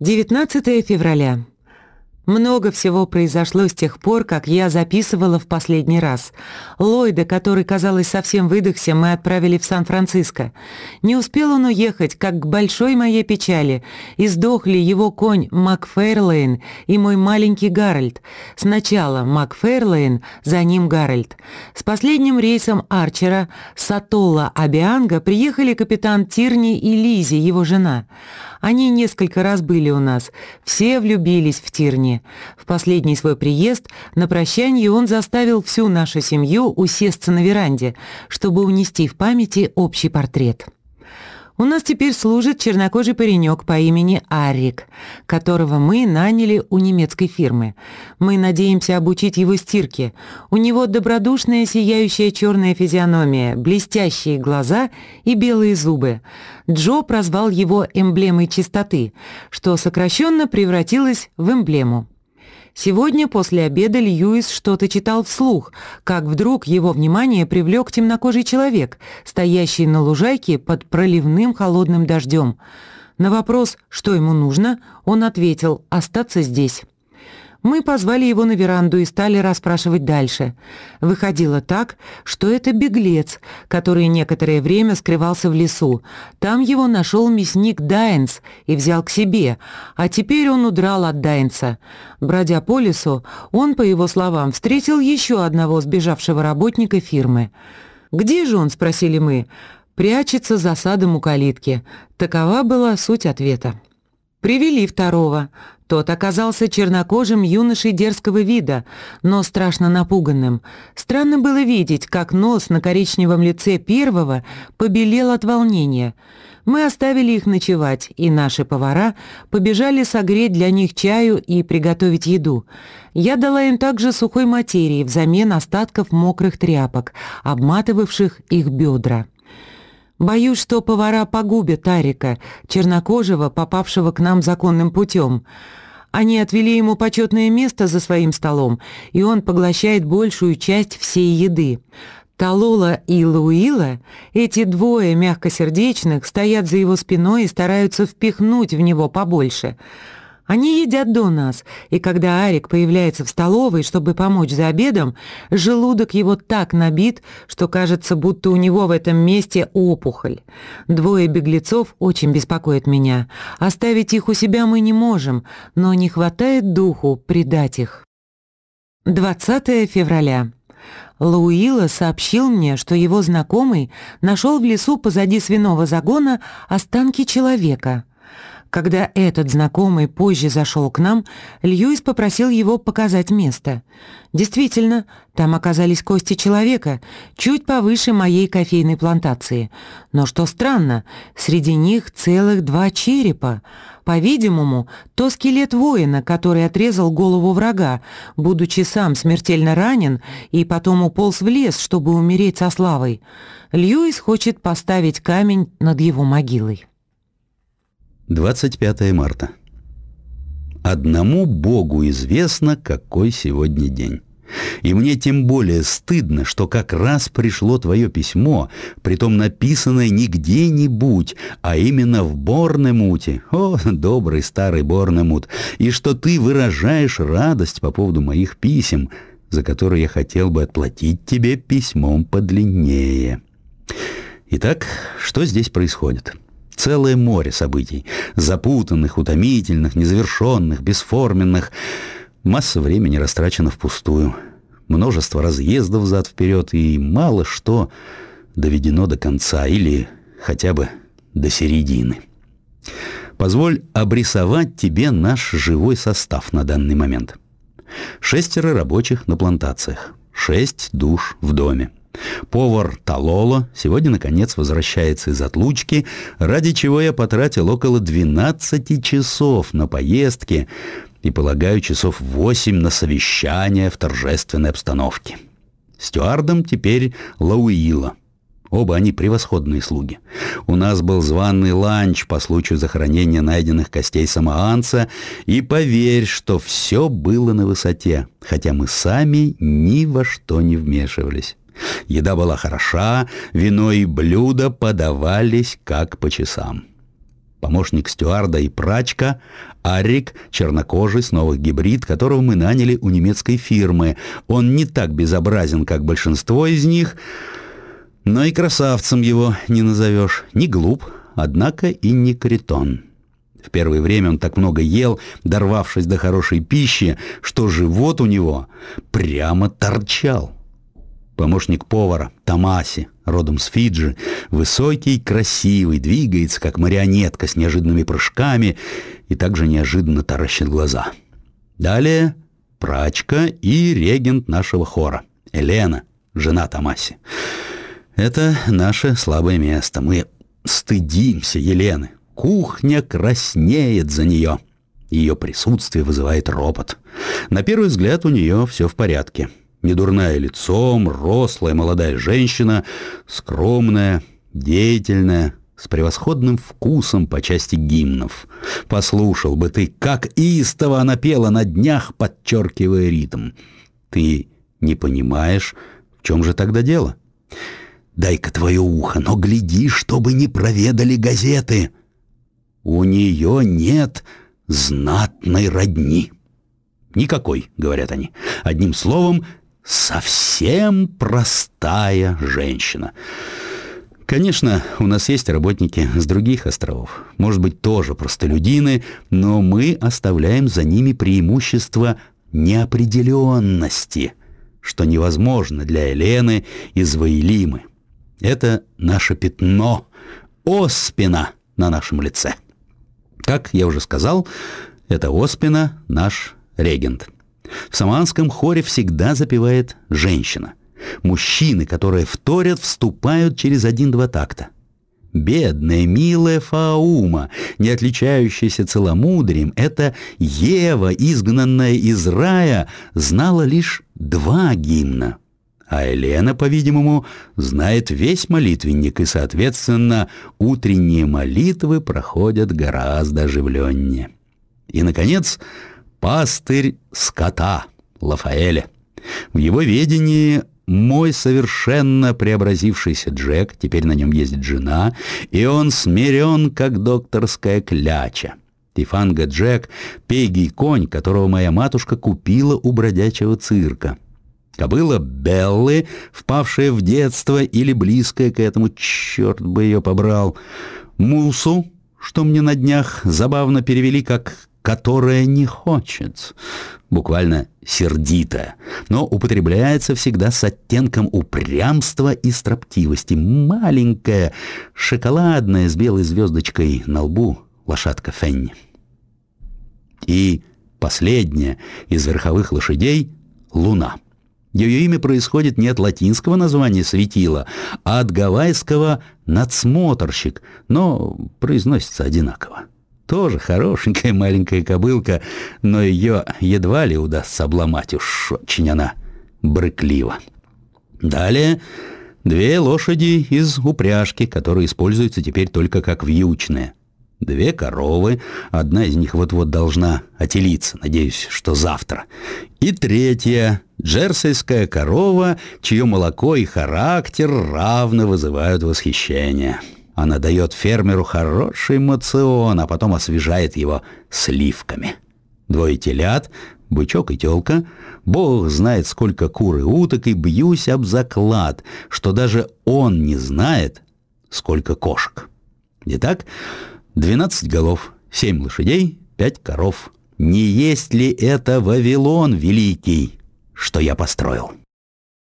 19 февраля. Много всего произошло с тех пор, как я записывала в последний раз. Ллойда, который, казалось, совсем выдохся, мы отправили в Сан-Франциско. Не успел он уехать, как к большой моей печали. Издохли его конь Макферлейн и мой маленький Гарольд. Сначала Макферлейн, за ним Гарольд. С последним рейсом Арчера с Абианга приехали капитан Тирни и Лизи, его жена. Они несколько раз были у нас. Все влюбились в Тирни. В последний свой приезд на прощанье он заставил всю нашу семью усесться на веранде, чтобы унести в памяти общий портрет. У нас теперь служит чернокожий паренек по имени Арик, которого мы наняли у немецкой фирмы. Мы надеемся обучить его стирке. У него добродушная сияющая черная физиономия, блестящие глаза и белые зубы. Джо прозвал его эмблемой чистоты, что сокращенно превратилось в эмблему. Сегодня после обеда Льюис что-то читал вслух, как вдруг его внимание привлек темнокожий человек, стоящий на лужайке под проливным холодным дождем. На вопрос, что ему нужно, он ответил «остаться здесь». Мы позвали его на веранду и стали расспрашивать дальше. Выходило так, что это беглец, который некоторое время скрывался в лесу. Там его нашел мясник Дайнс и взял к себе, а теперь он удрал от Дайнса. Бродя по лесу, он, по его словам, встретил еще одного сбежавшего работника фирмы. «Где же он?» — спросили мы. «Прячется за садом у калитки». Такова была суть ответа. Привели второго. Тот оказался чернокожим юношей дерзкого вида, но страшно напуганным. Странно было видеть, как нос на коричневом лице первого побелел от волнения. Мы оставили их ночевать, и наши повара побежали согреть для них чаю и приготовить еду. Я дала им также сухой материи взамен остатков мокрых тряпок, обматывавших их бедра. Боюсь, что повара погубят Тарика, чернокожего, попавшего к нам законным путем. Они отвели ему почетное место за своим столом, и он поглощает большую часть всей еды. Талола и Луила, эти двое мягкосердечных, стоят за его спиной и стараются впихнуть в него побольше – они едят до нас, и когда Арик появляется в столовой, чтобы помочь за обедом, желудок его так набит, что кажется, будто у него в этом месте опухоль. Двое беглецов очень беспокоят меня. Оставить их у себя мы не можем, но не хватает духу предать их. 20 февраля. Лауила сообщил мне, что его знакомый нашел в лесу позади свиного загона останки человека. Когда этот знакомый позже зашел к нам, Льюис попросил его показать место. Действительно, там оказались кости человека, чуть повыше моей кофейной плантации. Но что странно, среди них целых два черепа. По-видимому, то скелет воина, который отрезал голову врага, будучи сам смертельно ранен и потом уполз в лес, чтобы умереть со славой. Льюис хочет поставить камень над его могилой. 25 марта. Одному Богу известно, какой сегодня день. И мне тем более стыдно, что как раз пришло твое письмо, притом написанное не где-нибудь, а именно в Борнемуте. О, добрый старый Борнемут. И что ты выражаешь радость по поводу моих писем, за которые я хотел бы отплатить тебе письмом подлиннее. Итак, что здесь происходит? — Целое море событий. Запутанных, утомительных, незавершенных, бесформенных. Масса времени растрачена впустую. Множество разъездов зад-вперед, и мало что доведено до конца или хотя бы до середины. Позволь обрисовать тебе наш живой состав на данный момент. Шестеро рабочих на плантациях, шесть душ в доме. Повар Талоло сегодня, наконец, возвращается из отлучки, ради чего я потратил около 12 часов на поездки и, полагаю, часов 8 на совещание в торжественной обстановке. Стюардом теперь Лауила. Оба они превосходные слуги. У нас был званый ланч по случаю захоронения найденных костей самоанца, и поверь, что все было на высоте, хотя мы сами ни во что не вмешивались. Еда была хороша, вино и блюда подавались как по часам. помощник стюарда и прачка, Арик, чернокожий, снова гибрид, которого мы наняли у немецкой фирмы. Он не так безобразен, как большинство из них, но и красавцем его не назовешь. Не глуп, однако и не критон. В первое время он так много ел, дорвавшись до хорошей пищи, что живот у него прямо торчал. Помощник повара, Тамаси, родом с Фиджи, высокий, красивый, двигается, как марионетка с неожиданными прыжками и также неожиданно таращит глаза. Далее прачка и регент нашего хора, Елена, жена Тамаси. Это наше слабое место. Мы стыдимся Елены. Кухня краснеет за нее. Ее присутствие вызывает ропот. На первый взгляд у нее все в порядке. Недурная лицом, рослая молодая женщина, скромная, деятельная, с превосходным вкусом по части гимнов. Послушал бы ты, как истово она пела на днях, подчеркивая ритм. Ты не понимаешь, в чем же тогда дело? Дай-ка твое ухо, но гляди, чтобы не проведали газеты. У нее нет знатной родни. Никакой, говорят они. Одним словом, совсем простая женщина. Конечно, у нас есть работники с других островов. Может быть, тоже простолюдины, но мы оставляем за ними преимущество неопределенности, что невозможно для Елены из Ваилимы. Это наше пятно, оспина на нашем лице. Как я уже сказал, это оспина наш регент – в саманском хоре всегда запевает женщина. Мужчины, которые вторят, вступают через один-два такта. Бедная, милая Фаума, не отличающаяся целомудрием, эта Ева, изгнанная из рая, знала лишь два гимна. А Елена, по-видимому, знает весь молитвенник, и, соответственно, утренние молитвы проходят гораздо оживленнее. И, наконец, пастырь скота Лафаэля. В его ведении мой совершенно преобразившийся Джек, теперь на нем ездит жена, и он смирен, как докторская кляча. Тифанга Джек — пегий конь, которого моя матушка купила у бродячего цирка. Кобыла Беллы, впавшая в детство или близкая к этому, черт бы ее побрал. Мусу, что мне на днях забавно перевели как которая не хочет, буквально сердитая, но употребляется всегда с оттенком упрямства и строптивости. Маленькая, шоколадная, с белой звездочкой на лбу лошадка Фенни. И последняя из верховых лошадей — Луна. Ее имя происходит не от латинского названия светила, а от гавайского «надсмотрщик», но произносится одинаково. Тоже хорошенькая маленькая кобылка, но ее едва ли удастся обломать, уж очень она брыклива. Далее две лошади из упряжки, которые используются теперь только как вьючные. Две коровы, одна из них вот-вот должна отелиться, надеюсь, что завтра. И третья, джерсейская корова, чье молоко и характер равно вызывают восхищение. Она дает фермеру хороший мацион, а потом освежает его сливками. Двое телят, бычок и телка, бог знает, сколько кур и уток, и бьюсь об заклад, что даже он не знает, сколько кошек. Итак, 12 голов, 7 лошадей, 5 коров. Не есть ли это Вавилон великий, что я построил?»